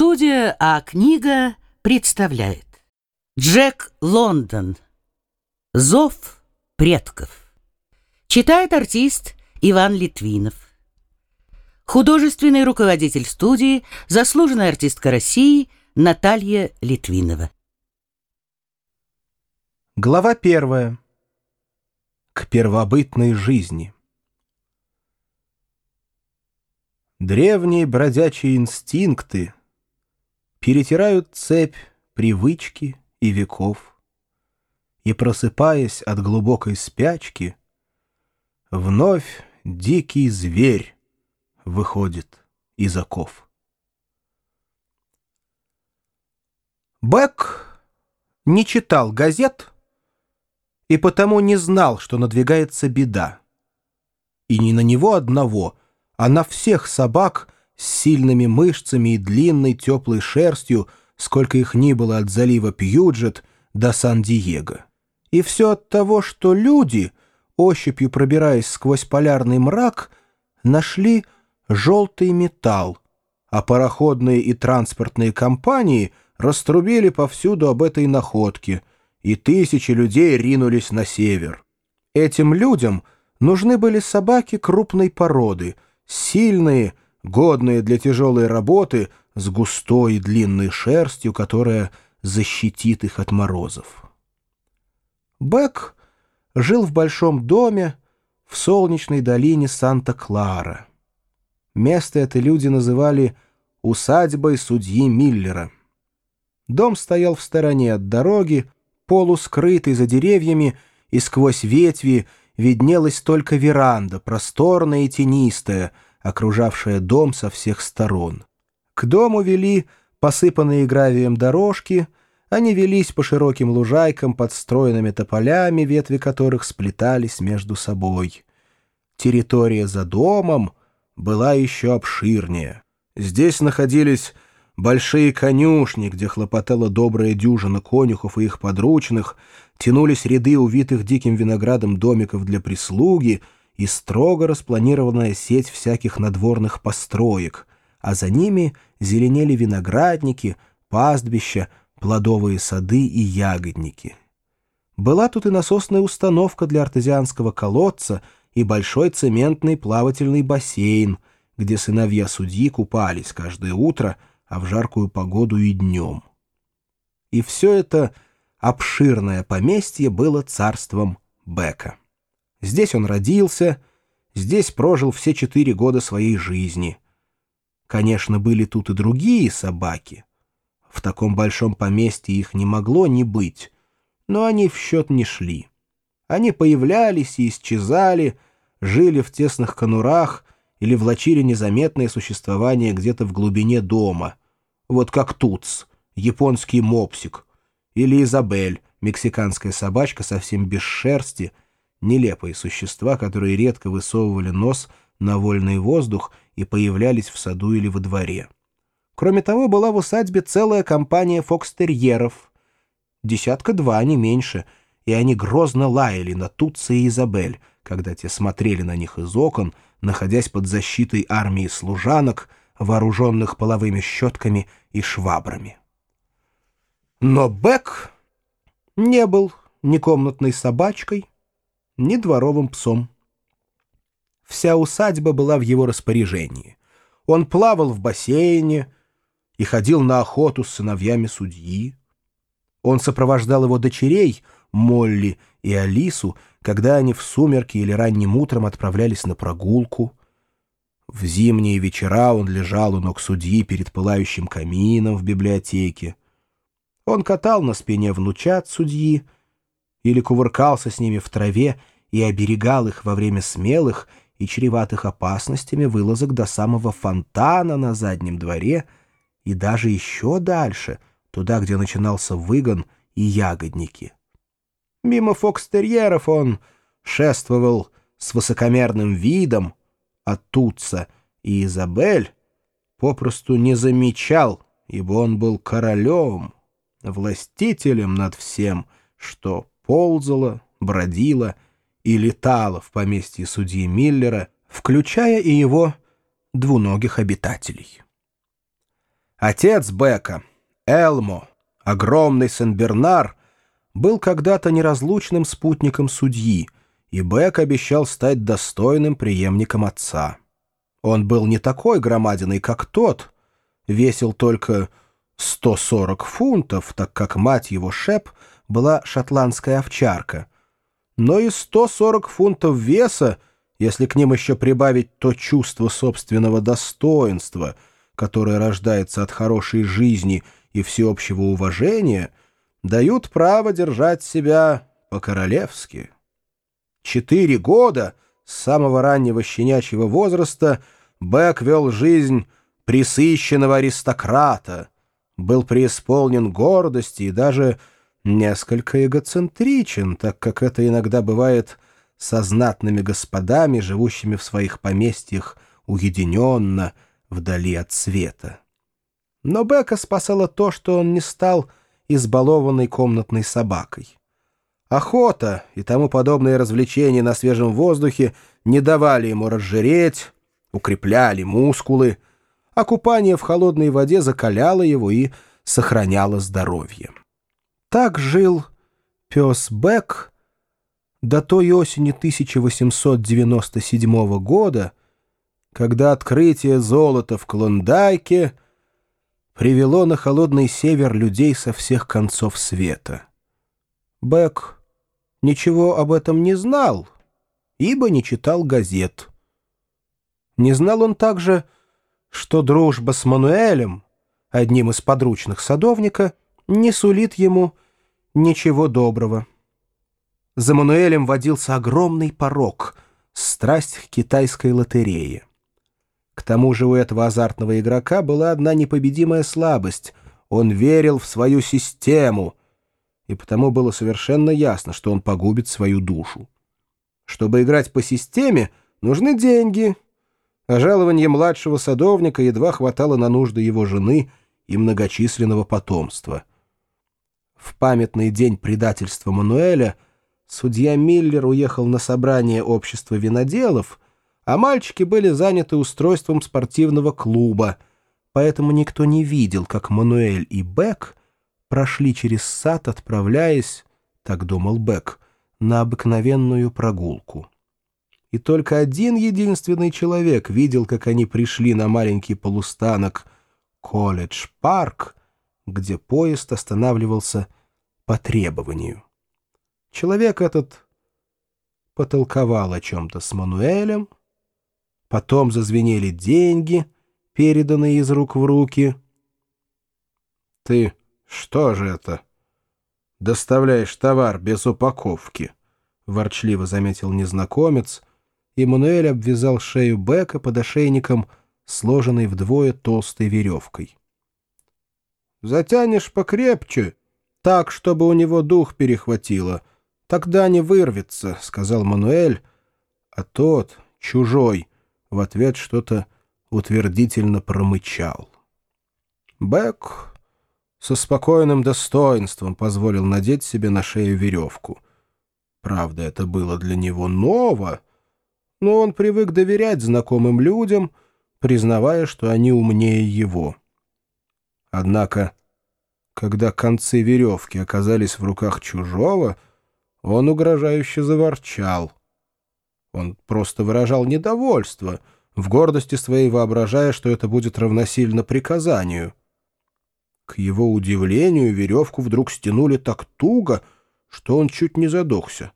Студия А-книга представляет. Джек Лондон. Зов предков. Читает артист Иван Литвинов. Художественный руководитель студии Заслуженная артистка России Наталья Литвинова. Глава первая. К первобытной жизни. Древние бродячие инстинкты перетирают цепь привычки и веков, и, просыпаясь от глубокой спячки, вновь дикий зверь выходит из оков. Бэк не читал газет и потому не знал, что надвигается беда. И не на него одного — а на всех собак с сильными мышцами и длинной теплой шерстью, сколько их ни было от залива Пьюджет до Сан-Диего. И все от того, что люди, ощупью пробираясь сквозь полярный мрак, нашли желтый металл, а пароходные и транспортные компании раструбили повсюду об этой находке, и тысячи людей ринулись на север. Этим людям нужны были собаки крупной породы — сильные, годные для тяжелой работы, с густой длинной шерстью, которая защитит их от морозов. Бек жил в большом доме в солнечной долине Санта-Клара. Место это люди называли «усадьбой судьи Миллера». Дом стоял в стороне от дороги, полускрытый за деревьями, и сквозь ветви — виднелась только веранда, просторная и тенистая, окружавшая дом со всех сторон. К дому вели посыпанные гравием дорожки, они велись по широким лужайкам под стройными тополями, ветви которых сплетались между собой. Территория за домом была еще обширнее. Здесь находились большие конюшни, где хлопотала добрая дюжина конюхов и их подручных, тянулись ряды увитых диким виноградом домиков для прислуги и строго распланированная сеть всяких надворных построек, а за ними зеленели виноградники, пастбища, плодовые сады и ягодники. Была тут и насосная установка для артезианского колодца и большой цементный плавательный бассейн, где сыновья судьи купались каждое утро, а в жаркую погоду и днем. И все это — обширное поместье было царством Бека. Здесь он родился, здесь прожил все четыре года своей жизни. Конечно, были тут и другие собаки. В таком большом поместье их не могло не быть, но они в счет не шли. Они появлялись и исчезали, жили в тесных конурах или влачили незаметное существование где-то в глубине дома. Вот как Туц, японский мопсик — или Изабель, мексиканская собачка совсем без шерсти, нелепые существа, которые редко высовывали нос на вольный воздух и появлялись в саду или во дворе. Кроме того, была в усадьбе целая компания фокстерьеров. Десятка-два, не меньше, и они грозно лаяли на Тутса и Изабель, когда те смотрели на них из окон, находясь под защитой армии служанок, вооруженных половыми щетками и швабрами. Но Бек не был ни комнатной собачкой, ни дворовым псом. Вся усадьба была в его распоряжении. Он плавал в бассейне и ходил на охоту с сыновьями судьи. Он сопровождал его дочерей, Молли и Алису, когда они в сумерки или ранним утром отправлялись на прогулку. В зимние вечера он лежал у ног судьи перед пылающим камином в библиотеке. Он катал на спине внучат судьи или кувыркался с ними в траве и оберегал их во время смелых и чреватых опасностями вылазок до самого фонтана на заднем дворе и даже еще дальше, туда, где начинался выгон и ягодники. Мимо фокстерьеров он шествовал с высокомерным видом, а Туца и Изабель попросту не замечал, ибо он был королем властителем над всем, что ползало, бродило и летало в поместье судьи Миллера, включая и его двуногих обитателей. Отец Бека, Элмо, огромный Сен-Бернар, был когда-то неразлучным спутником судьи, и Бек обещал стать достойным преемником отца. Он был не такой громадиной, как тот, весил только 140 фунтов, так как мать его Шеп была шотландская овчарка. Но и 140 фунтов веса, если к ним еще прибавить то чувство собственного достоинства, которое рождается от хорошей жизни и всеобщего уважения, дают право держать себя по-королевски. Четыре года с самого раннего щенячьего возраста Бек вел жизнь присыщенного аристократа, был преисполнен гордости и даже несколько эгоцентричен, так как это иногда бывает со знатными господами, живущими в своих поместьях уединенно, вдали от света. Но Бека спасало то, что он не стал избалованной комнатной собакой. Охота и тому подобные развлечения на свежем воздухе не давали ему разжиреть, укрепляли мускулы, а купание в холодной воде закаляло его и сохраняло здоровье. Так жил пес Бек до той осени 1897 года, когда открытие золота в Клондайке привело на холодный север людей со всех концов света. Бек ничего об этом не знал, ибо не читал газет. Не знал он также, что дружба с Мануэлем, одним из подручных садовника, не сулит ему ничего доброго. За Мануэлем водился огромный порог — страсть к китайской лотерее. К тому же у этого азартного игрока была одна непобедимая слабость — он верил в свою систему — и потому было совершенно ясно, что он погубит свою душу. Чтобы играть по системе, нужны деньги, а жалование младшего садовника едва хватало на нужды его жены и многочисленного потомства. В памятный день предательства Мануэля судья Миллер уехал на собрание общества виноделов, а мальчики были заняты устройством спортивного клуба, поэтому никто не видел, как Мануэль и Бек — прошли через сад, отправляясь, так думал Бек, на обыкновенную прогулку. И только один единственный человек видел, как они пришли на маленький полустанок «Колледж-парк», где поезд останавливался по требованию. Человек этот потолковал о чем-то с Мануэлем, потом зазвенели деньги, переданные из рук в руки. «Ты «Что же это?» «Доставляешь товар без упаковки», — ворчливо заметил незнакомец, и Мануэль обвязал шею Бека под ошейником, сложенной вдвое толстой веревкой. «Затянешь покрепче, так, чтобы у него дух перехватило. Тогда не вырвется», — сказал Мануэль, а тот, чужой, в ответ что-то утвердительно промычал. Бек со спокойным достоинством позволил надеть себе на шею веревку. Правда, это было для него ново, но он привык доверять знакомым людям, признавая, что они умнее его. Однако, когда концы веревки оказались в руках чужого, он угрожающе заворчал. Он просто выражал недовольство, в гордости своей воображая, что это будет равносильно приказанию — к его удивлению, веревку вдруг стянули так туго, что он чуть не задохся.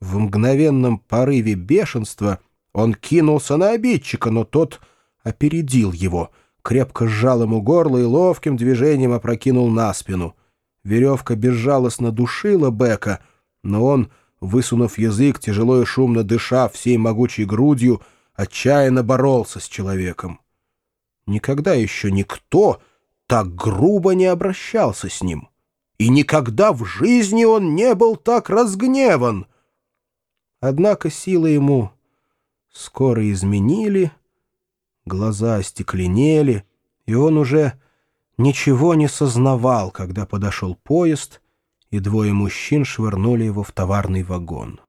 В мгновенном порыве бешенства он кинулся на обидчика, но тот опередил его, крепко сжал ему горло и ловким движением опрокинул на спину. Веревка безжалостно душила Бека, но он, высунув язык, тяжело и шумно дыша всей могучей грудью, отчаянно боролся с человеком. Никогда еще никто так грубо не обращался с ним. И никогда в жизни он не был так разгневан. Однако силы ему скоро изменили, глаза остекленели, и он уже ничего не сознавал, когда подошел поезд, и двое мужчин швырнули его в товарный вагон.